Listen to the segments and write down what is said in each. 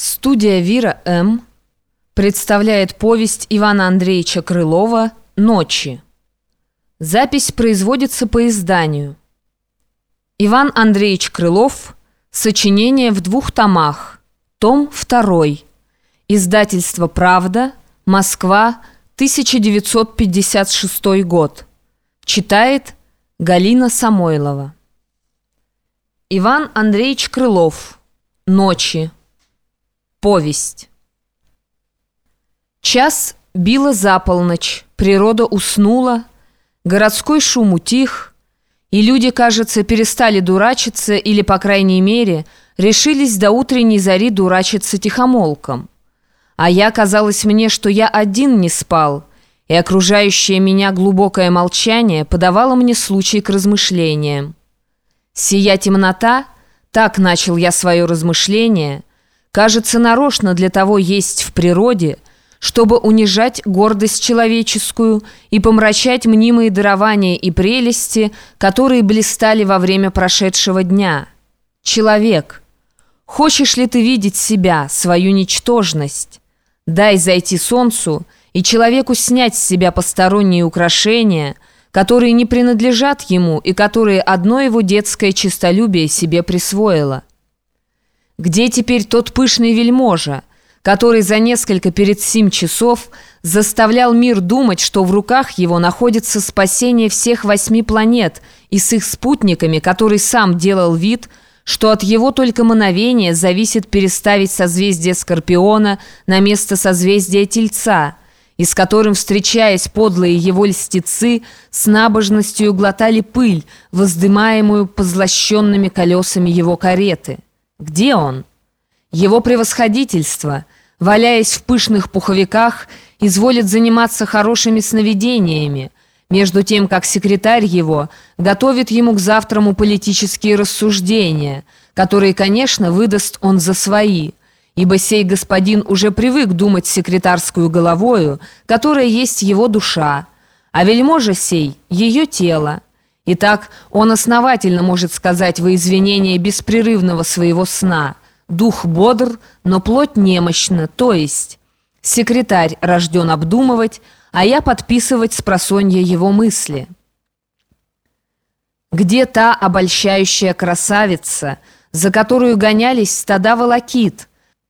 Студия «Вира М.» представляет повесть Ивана Андреевича Крылова «Ночи». Запись производится по изданию. Иван Андреевич Крылов. Сочинение в двух томах. Том 2. Издательство «Правда». Москва. 1956 год. Читает Галина Самойлова. Иван Андреевич Крылов. «Ночи». Повесть. Час била за полночь, природа уснула, городской шум утих, и люди, кажется, перестали дурачиться или, по крайней мере, решились до утренней зари дурачиться тихомолком. А я, казалось мне, что я один не спал, и окружающее меня глубокое молчание подавало мне случай к размышлениям. Сия темнота, так начал я свое размышление – кажется, нарочно для того есть в природе, чтобы унижать гордость человеческую и помрачать мнимые дарования и прелести, которые блистали во время прошедшего дня. Человек, хочешь ли ты видеть себя, свою ничтожность? Дай зайти солнцу и человеку снять с себя посторонние украшения, которые не принадлежат ему и которые одно его детское честолюбие себе присвоило. Где теперь тот пышный вельможа, который за несколько перед семь часов заставлял мир думать, что в руках его находится спасение всех восьми планет и с их спутниками, который сам делал вид, что от его только мановения зависит переставить созвездие Скорпиона на место созвездия Тельца, и с которым, встречаясь подлые его льстецы, с набожностью глотали пыль, воздымаемую позлощенными колесами его кареты. Где он? Его превосходительство, валяясь в пышных пуховиках, изволит заниматься хорошими сновидениями, между тем, как секретарь его готовит ему к завтраму политические рассуждения, которые, конечно, выдаст он за свои, ибо сей господин уже привык думать секретарскую головою, которая есть его душа, а вельможа сей — ее тело. Итак, он основательно может сказать во извинение беспрерывного своего сна. Дух бодр, но плоть немощна, то есть секретарь рожден обдумывать, а я подписывать с просонья его мысли. Где та обольщающая красавица, за которую гонялись стада волокит,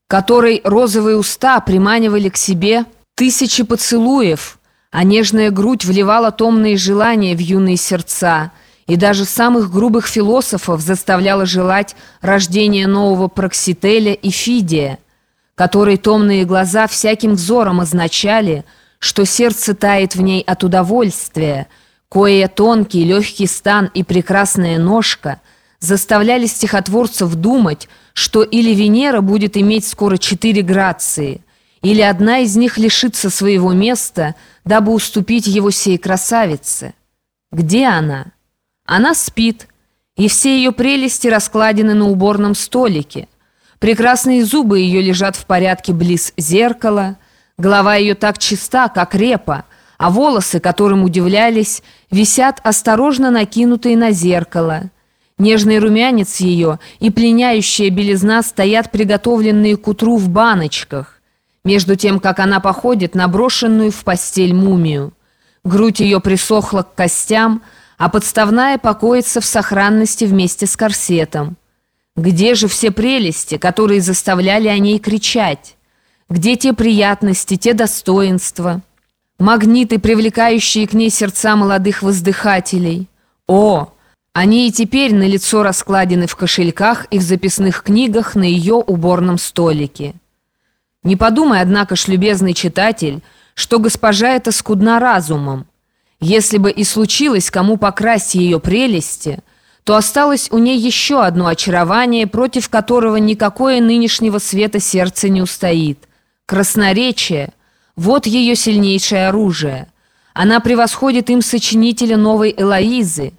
которой розовые уста приманивали к себе тысячи поцелуев, а нежная грудь вливала томные желания в юные сердца, и даже самых грубых философов заставляла желать рождения нового Проксителя и Фидия, которые томные глаза всяким взором означали, что сердце тает в ней от удовольствия, кое тонкий легкий стан и прекрасная ножка заставляли стихотворцев думать, что или Венера будет иметь скоро четыре грации – или одна из них лишится своего места, дабы уступить его сей красавице. Где она? Она спит, и все ее прелести раскладены на уборном столике. Прекрасные зубы ее лежат в порядке близ зеркала, голова ее так чиста, как репа, а волосы, которым удивлялись, висят осторожно накинутые на зеркало. Нежный румянец ее и пленяющая белизна стоят приготовленные к утру в баночках между тем, как она походит на брошенную в постель мумию. Грудь ее присохла к костям, а подставная покоится в сохранности вместе с корсетом. Где же все прелести, которые заставляли о ней кричать? Где те приятности, те достоинства? Магниты, привлекающие к ней сердца молодых воздыхателей? О, они и теперь на лицо раскладены в кошельках и в записных книгах на ее уборном столике. Не подумай, однако ж, любезный читатель, что госпожа эта скудна разумом. Если бы и случилось кому покрасть ее прелести, то осталось у ней еще одно очарование, против которого никакое нынешнего света сердце не устоит. Красноречие — вот ее сильнейшее оружие. Она превосходит им сочинителя новой Элоизы.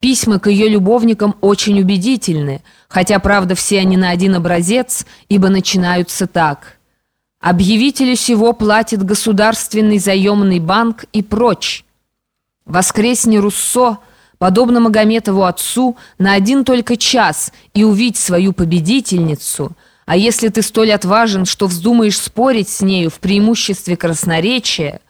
Письма к ее любовникам очень убедительны, хотя, правда, все они на один образец, ибо начинаются так — Объявителю сего платит государственный заемный банк и прочь. Воскресни Руссо, подобно Магометову отцу, на один только час и увидь свою победительницу, А если ты столь отважен, что вздумаешь спорить с нею в преимуществе красноречия,